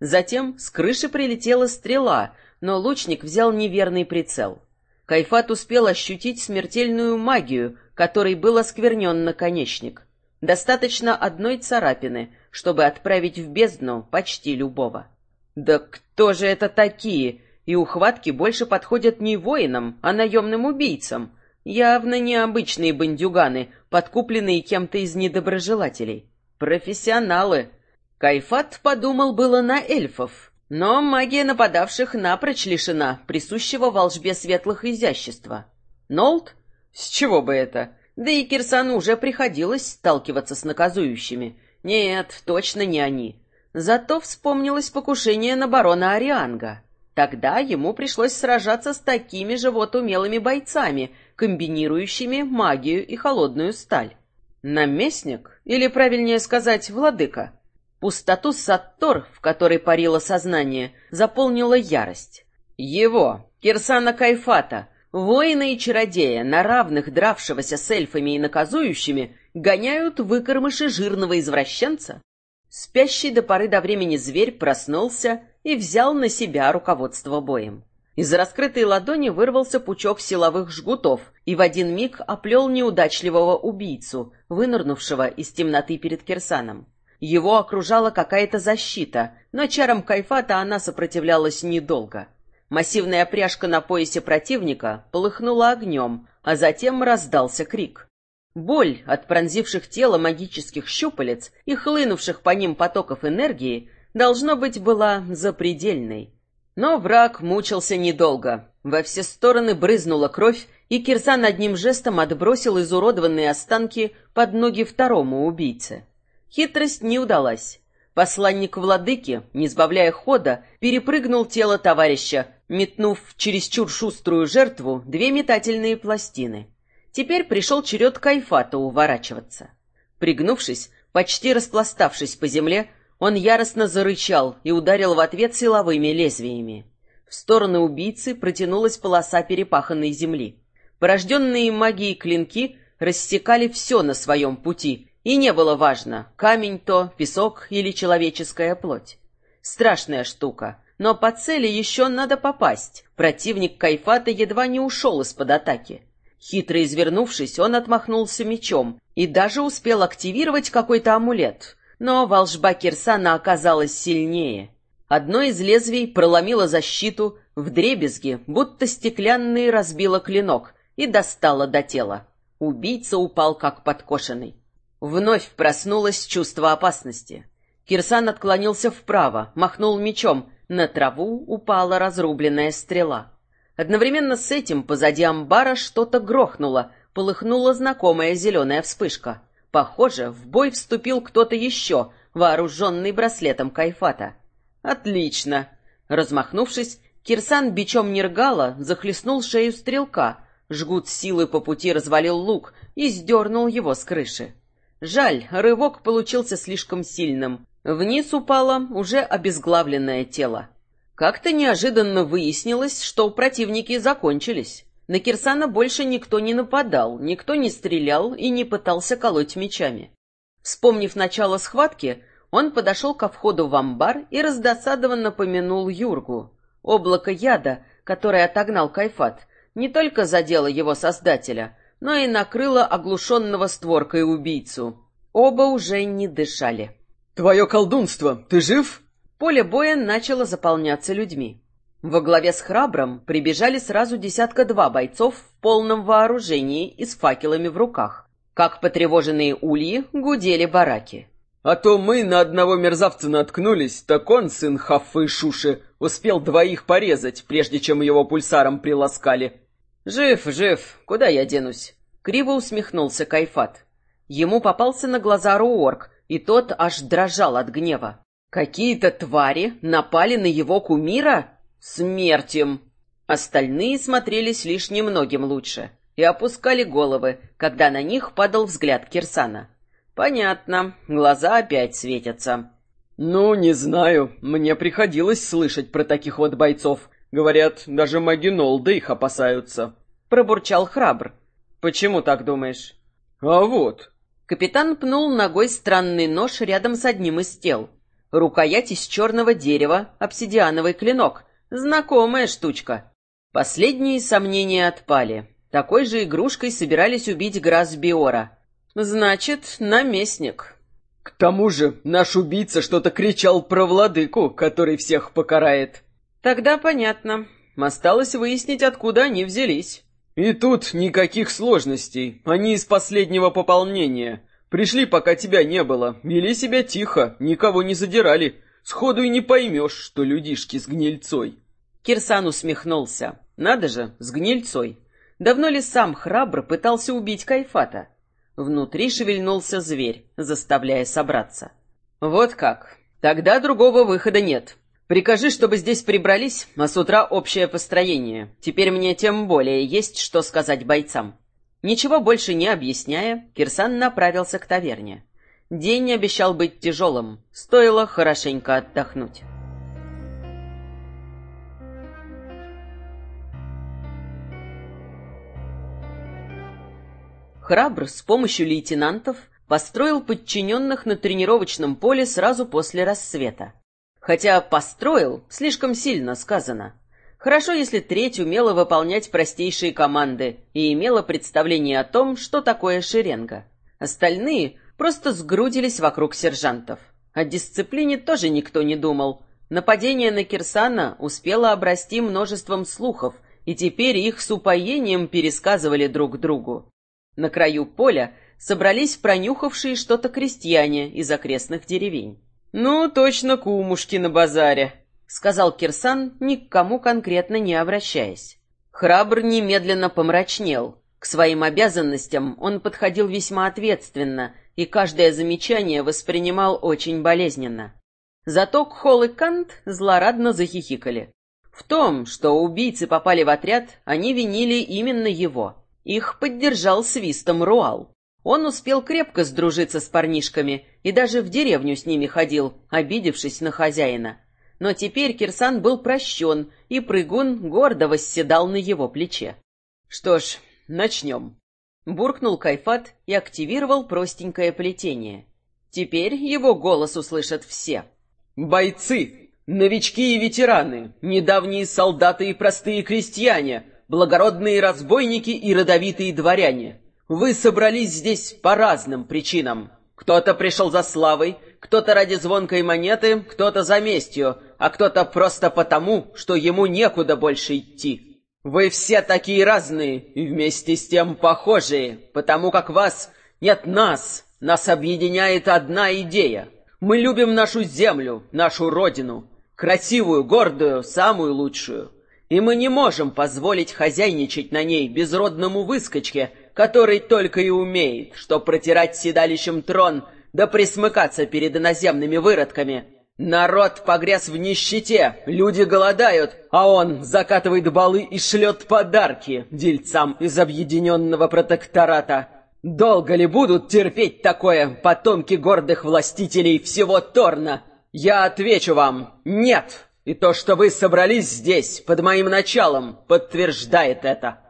Затем с крыши прилетела стрела, но лучник взял неверный прицел. Кайфат успел ощутить смертельную магию, которой был осквернен наконечник. Достаточно одной царапины, чтобы отправить в бездну почти любого. Да кто же это такие? И ухватки больше подходят не воинам, а наемным убийцам. Явно необычные бандюганы, подкупленные кем-то из недоброжелателей. Профессионалы. Кайфат подумал было на эльфов, но магия нападавших напрочь лишена присущего волжбе светлых изящества. Нолт? С чего бы это? Да и Кирсану уже приходилось сталкиваться с наказующими. Нет, точно не они. Зато вспомнилось покушение на барона Арианга. Тогда ему пришлось сражаться с такими же вот умелыми бойцами, комбинирующими магию и холодную сталь. Наместник, или правильнее сказать, владыка. Пустоту Саттор, в которой парило сознание, заполнила ярость. Его, Кирсана Кайфата, воина и чародея, на равных дравшегося с эльфами и наказующими, гоняют выкормыши жирного извращенца? Спящий до поры до времени зверь проснулся и взял на себя руководство боем. Из раскрытой ладони вырвался пучок силовых жгутов и в один миг оплел неудачливого убийцу, вынырнувшего из темноты перед Кирсаном. Его окружала какая-то защита, но чарам Кайфата она сопротивлялась недолго. Массивная пряжка на поясе противника полыхнула огнем, а затем раздался крик. Боль от пронзивших тело магических щупалец и хлынувших по ним потоков энергии, должно быть, была запредельной. Но враг мучился недолго. Во все стороны брызнула кровь, и Кирсан одним жестом отбросил изуродованные останки под ноги второму убийце. Хитрость не удалась. Посланник владыки, не сбавляя хода, перепрыгнул тело товарища, метнув чересчур шуструю жертву две метательные пластины. Теперь пришел черед Кайфата уворачиваться. Пригнувшись, почти распластавшись по земле, он яростно зарычал и ударил в ответ силовыми лезвиями. В сторону убийцы протянулась полоса перепаханной земли. Порожденные магией клинки рассекали все на своем пути, и не было важно, камень то, песок или человеческая плоть. Страшная штука, но по цели еще надо попасть. Противник Кайфата едва не ушел из-под атаки. Хитро извернувшись, он отмахнулся мечом и даже успел активировать какой-то амулет. Но волшба Кирсана оказалась сильнее. Одно из лезвий проломило защиту, вдребезги, будто стеклянный разбило клинок, и достало до тела. Убийца упал как подкошенный. Вновь проснулось чувство опасности. Кирсан отклонился вправо, махнул мечом, на траву упала разрубленная стрела. Одновременно с этим позади амбара что-то грохнуло, полыхнула знакомая зеленая вспышка. Похоже, в бой вступил кто-то еще, вооруженный браслетом кайфата. «Отлично!» Размахнувшись, Кирсан бичом Нергала захлестнул шею стрелка, жгут силы по пути развалил лук и сдернул его с крыши. Жаль, рывок получился слишком сильным. Вниз упало уже обезглавленное тело. Как-то неожиданно выяснилось, что противники закончились. На Кирсана больше никто не нападал, никто не стрелял и не пытался колоть мечами. Вспомнив начало схватки, он подошел ко входу в амбар и раздосадованно помянул Юргу. Облако яда, которое отогнал Кайфат, не только задело его создателя, но и накрыло оглушенного створкой убийцу. Оба уже не дышали. «Твое колдунство, ты жив?» Поле боя начало заполняться людьми. Во главе с храбром прибежали сразу десятка-два бойцов в полном вооружении и с факелами в руках. Как потревоженные ульи гудели бараки. «А то мы на одного мерзавца наткнулись, так он, сын Хаффы и Шуши, успел двоих порезать, прежде чем его пульсаром приласкали». «Жив, жив, куда я денусь?» Криво усмехнулся Кайфат. Ему попался на глаза Руорк, и тот аж дрожал от гнева. Какие-то твари напали на его кумира? Смерть им! Остальные смотрелись лишь немногим лучше и опускали головы, когда на них падал взгляд Кирсана. Понятно, глаза опять светятся. Ну, не знаю, мне приходилось слышать про таких вот бойцов. Говорят, даже маги Нолда их опасаются. Пробурчал храбр. Почему так думаешь? А вот. Капитан пнул ногой странный нож рядом с одним из тел. Рукоять из черного дерева, обсидиановый клинок. Знакомая штучка. Последние сомнения отпали. Такой же игрушкой собирались убить Грас Биора. Значит, наместник. К тому же наш убийца что-то кричал про владыку, который всех покарает. Тогда понятно. Осталось выяснить, откуда они взялись. И тут никаких сложностей. Они из последнего пополнения. Пришли, пока тебя не было. Вели себя тихо, никого не задирали. Сходу и не поймешь, что людишки с гнильцой. Кирсан усмехнулся. Надо же, с гнильцой. Давно ли сам храбр пытался убить Кайфата? Внутри шевельнулся зверь, заставляя собраться. Вот как. Тогда другого выхода нет. Прикажи, чтобы здесь прибрались, а с утра общее построение. Теперь мне тем более есть что сказать бойцам. Ничего больше не объясняя, Кирсан направился к таверне. День обещал быть тяжелым, стоило хорошенько отдохнуть. Храбр с помощью лейтенантов построил подчиненных на тренировочном поле сразу после рассвета. Хотя «построил» слишком сильно сказано. Хорошо, если треть умела выполнять простейшие команды и имела представление о том, что такое шеренга. Остальные просто сгрудились вокруг сержантов. О дисциплине тоже никто не думал. Нападение на Кирсана успело обрасти множеством слухов, и теперь их с упоением пересказывали друг другу. На краю поля собрались пронюхавшие что-то крестьяне из окрестных деревень. «Ну, точно кумушки на базаре», — сказал Кирсан, ни к кому конкретно не обращаясь. Храбр немедленно помрачнел. К своим обязанностям он подходил весьма ответственно, и каждое замечание воспринимал очень болезненно. Зато Кхол и Кант злорадно захихикали. В том, что убийцы попали в отряд, они винили именно его. Их поддержал свистом Руал. Он успел крепко сдружиться с парнишками и даже в деревню с ними ходил, обидевшись на хозяина. Но теперь Кирсан был прощен, и прыгун гордо восседал на его плече. «Что ж, начнем». Буркнул Кайфат и активировал простенькое плетение. Теперь его голос услышат все. «Бойцы! Новички и ветераны! Недавние солдаты и простые крестьяне! благородные разбойники и родовитые дворяне. Вы собрались здесь по разным причинам. Кто-то пришел за славой, кто-то ради звонкой монеты, кто-то за местью, а кто-то просто потому, что ему некуда больше идти. Вы все такие разные и вместе с тем похожие, потому как вас нет нас, нас объединяет одна идея. Мы любим нашу землю, нашу родину, красивую, гордую, самую лучшую. И мы не можем позволить хозяйничать на ней безродному выскочке, который только и умеет, что протирать седалищем трон, да присмыкаться перед иноземными выродками. Народ погряз в нищете, люди голодают, а он закатывает балы и шлет подарки дельцам из объединенного протектората. Долго ли будут терпеть такое потомки гордых властителей всего Торна? Я отвечу вам «нет». И то, что вы собрались здесь, под моим началом, подтверждает это.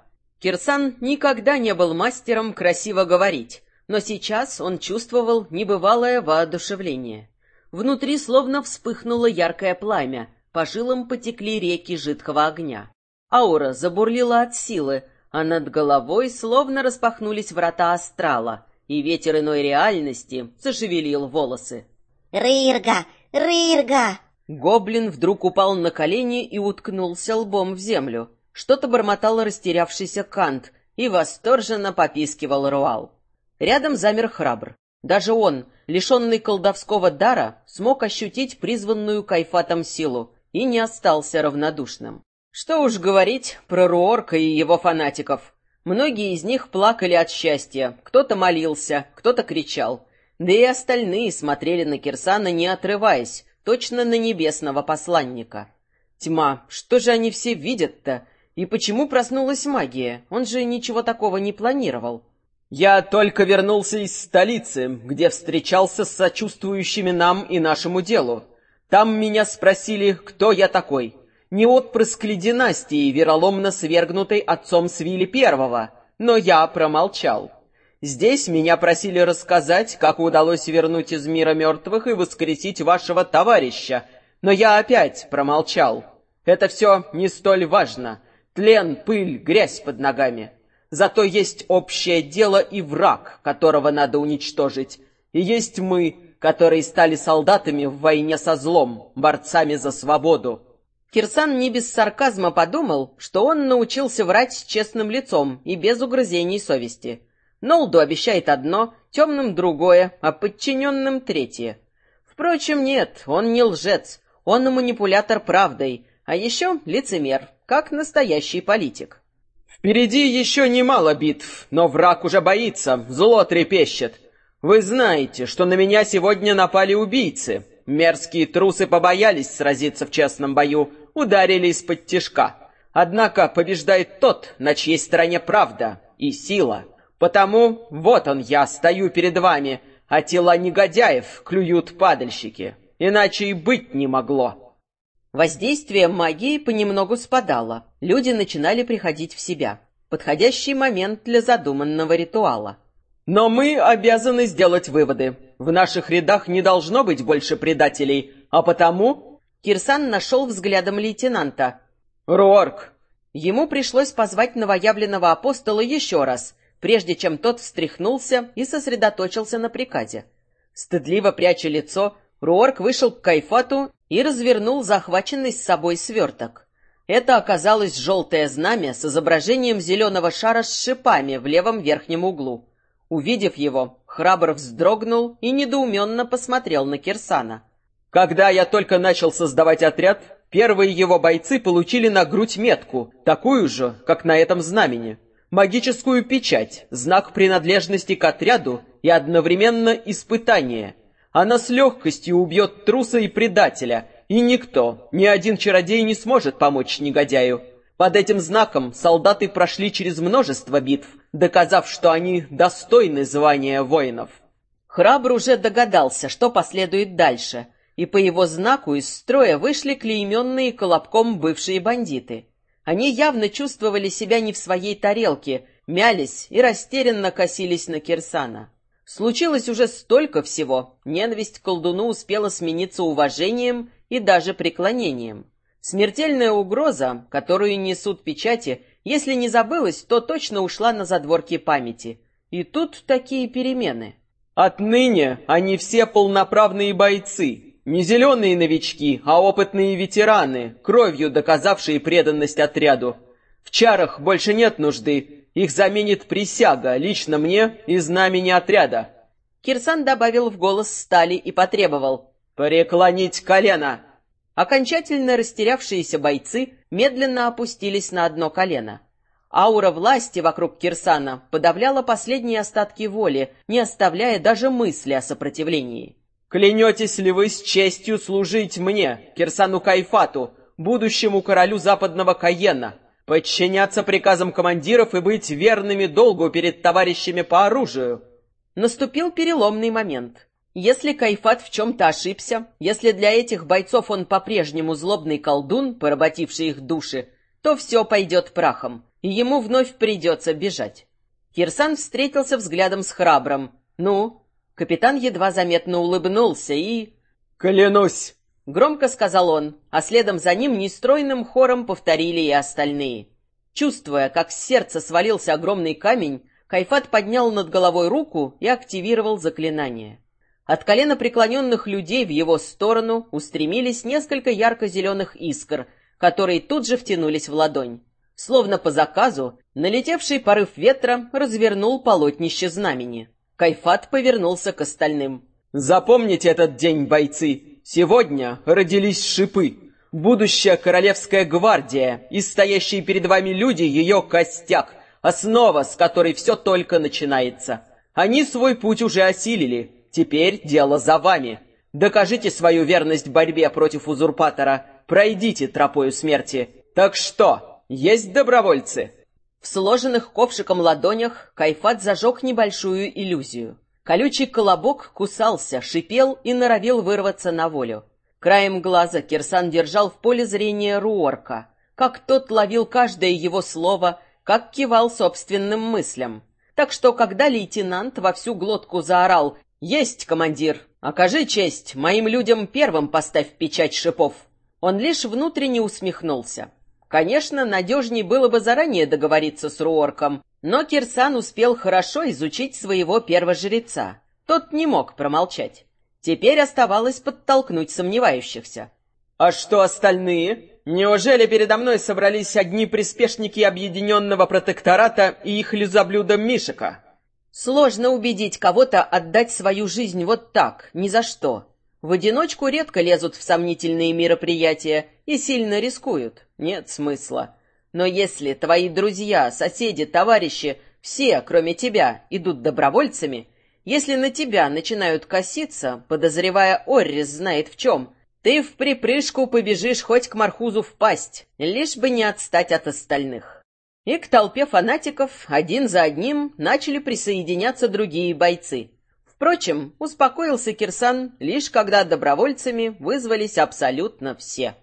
Кирсан никогда не был мастером красиво говорить, но сейчас он чувствовал небывалое воодушевление. Внутри словно вспыхнуло яркое пламя, по жилам потекли реки жидкого огня. Аура забурлила от силы, а над головой словно распахнулись врата астрала, и ветер иной реальности зашевелил волосы. «Рырга! Рырга!» Гоблин вдруг упал на колени и уткнулся лбом в землю. Что-то бормотал растерявшийся Кант и восторженно попискивал Руал. Рядом замер храбр. Даже он, лишенный колдовского дара, смог ощутить призванную кайфатом силу и не остался равнодушным. Что уж говорить про Руорка и его фанатиков. Многие из них плакали от счастья, кто-то молился, кто-то кричал. Да и остальные смотрели на Кирсана, не отрываясь, точно на небесного посланника. Тьма, что же они все видят-то? И почему проснулась магия? Он же ничего такого не планировал. Я только вернулся из столицы, где встречался с сочувствующими нам и нашему делу. Там меня спросили, кто я такой. Не отпрыск ли династии, вероломно свергнутой отцом Свили Первого, но я промолчал. Здесь меня просили рассказать, как удалось вернуть из мира мертвых и воскресить вашего товарища, но я опять промолчал. Это все не столь важно. Тлен, пыль, грязь под ногами. Зато есть общее дело и враг, которого надо уничтожить. И есть мы, которые стали солдатами в войне со злом, борцами за свободу. Кирсан не без сарказма подумал, что он научился врать с честным лицом и без угрызений совести. Нолду обещает одно, темным другое, а подчиненным третье. Впрочем, нет, он не лжец, он манипулятор правдой, а еще лицемер, как настоящий политик. Впереди еще немало битв, но враг уже боится, зло трепещет. Вы знаете, что на меня сегодня напали убийцы. Мерзкие трусы побоялись сразиться в честном бою, ударили из-под тишка. Однако побеждает тот, на чьей стороне правда и сила. Потому вот он я, стою перед вами, а тела негодяев клюют падальщики. Иначе и быть не могло. Воздействие магии понемногу спадало. Люди начинали приходить в себя. Подходящий момент для задуманного ритуала. Но мы обязаны сделать выводы. В наших рядах не должно быть больше предателей, а потому...» Кирсан нашел взглядом лейтенанта. «Руорк!» Ему пришлось позвать новоявленного апостола еще раз, прежде чем тот встряхнулся и сосредоточился на приказе. Стыдливо пряча лицо, Руорк вышел к Кайфату и развернул захваченный с собой сверток. Это оказалось желтое знамя с изображением зеленого шара с шипами в левом верхнем углу. Увидев его, храбр вздрогнул и недоуменно посмотрел на Кирсана. «Когда я только начал создавать отряд, первые его бойцы получили на грудь метку, такую же, как на этом знамени. Магическую печать, знак принадлежности к отряду и одновременно испытание. Она с легкостью убьет труса и предателя, и никто, ни один чародей не сможет помочь негодяю. Под этим знаком солдаты прошли через множество битв, доказав, что они достойны звания воинов. Храбр уже догадался, что последует дальше, и по его знаку из строя вышли клейменные колобком бывшие бандиты. Они явно чувствовали себя не в своей тарелке, мялись и растерянно косились на Кирсана. Случилось уже столько всего, ненависть к колдуну успела смениться уважением и даже преклонением. Смертельная угроза, которую несут печати, если не забылась, то точно ушла на задворки памяти. И тут такие перемены. Отныне они все полноправные бойцы, не зеленые новички, а опытные ветераны, кровью доказавшие преданность отряду. В чарах больше нет нужды, их заменит присяга, лично мне и знамени отряда. Кирсан добавил в голос стали и потребовал. «Преклонить колено!» Окончательно растерявшиеся бойцы медленно опустились на одно колено. Аура власти вокруг Кирсана подавляла последние остатки воли, не оставляя даже мысли о сопротивлении. «Клянетесь ли вы с честью служить мне, Кирсану Кайфату, будущему королю западного Каена, подчиняться приказам командиров и быть верными долгу перед товарищами по оружию?» Наступил переломный момент. Если Кайфат в чем-то ошибся, если для этих бойцов он по-прежнему злобный колдун, поработивший их души, то все пойдет прахом, и ему вновь придется бежать. Кирсан встретился взглядом с храбром. «Ну?» Капитан едва заметно улыбнулся и... «Клянусь!» — громко сказал он, а следом за ним нестройным хором повторили и остальные. Чувствуя, как с сердца свалился огромный камень, Кайфат поднял над головой руку и активировал заклинание. От колена преклоненных людей в его сторону устремились несколько ярко-зеленых искр, которые тут же втянулись в ладонь. Словно по заказу, налетевший порыв ветра развернул полотнище знамени. Кайфат повернулся к остальным. «Запомните этот день, бойцы! Сегодня родились шипы. Будущая королевская гвардия и стоящие перед вами люди ее костяк, основа, с которой все только начинается. Они свой путь уже осилили, Теперь дело за вами. Докажите свою верность борьбе против узурпатора. Пройдите тропою смерти. Так что, есть добровольцы?» В сложенных ковшиком ладонях Кайфат зажег небольшую иллюзию. Колючий колобок кусался, шипел и норовил вырваться на волю. Краем глаза Кирсан держал в поле зрения Руорка, как тот ловил каждое его слово, как кивал собственным мыслям. Так что, когда лейтенант во всю глотку заорал «Есть, командир! Окажи честь, моим людям первым поставь печать шипов!» Он лишь внутренне усмехнулся. Конечно, надежней было бы заранее договориться с Руорком, но Кирсан успел хорошо изучить своего первожреца. Тот не мог промолчать. Теперь оставалось подтолкнуть сомневающихся. «А что остальные? Неужели передо мной собрались одни приспешники Объединенного Протектората и их лизоблюда Мишика?» Сложно убедить кого-то отдать свою жизнь вот так, ни за что. В одиночку редко лезут в сомнительные мероприятия и сильно рискуют. Нет смысла. Но если твои друзья, соседи, товарищи, все, кроме тебя, идут добровольцами, если на тебя начинают коситься, подозревая Оррис знает в чем, ты в припрыжку побежишь хоть к Мархузу в пасть, лишь бы не отстать от остальных. И к толпе фанатиков один за одним начали присоединяться другие бойцы. Впрочем, успокоился Кирсан лишь когда добровольцами вызвались абсолютно все.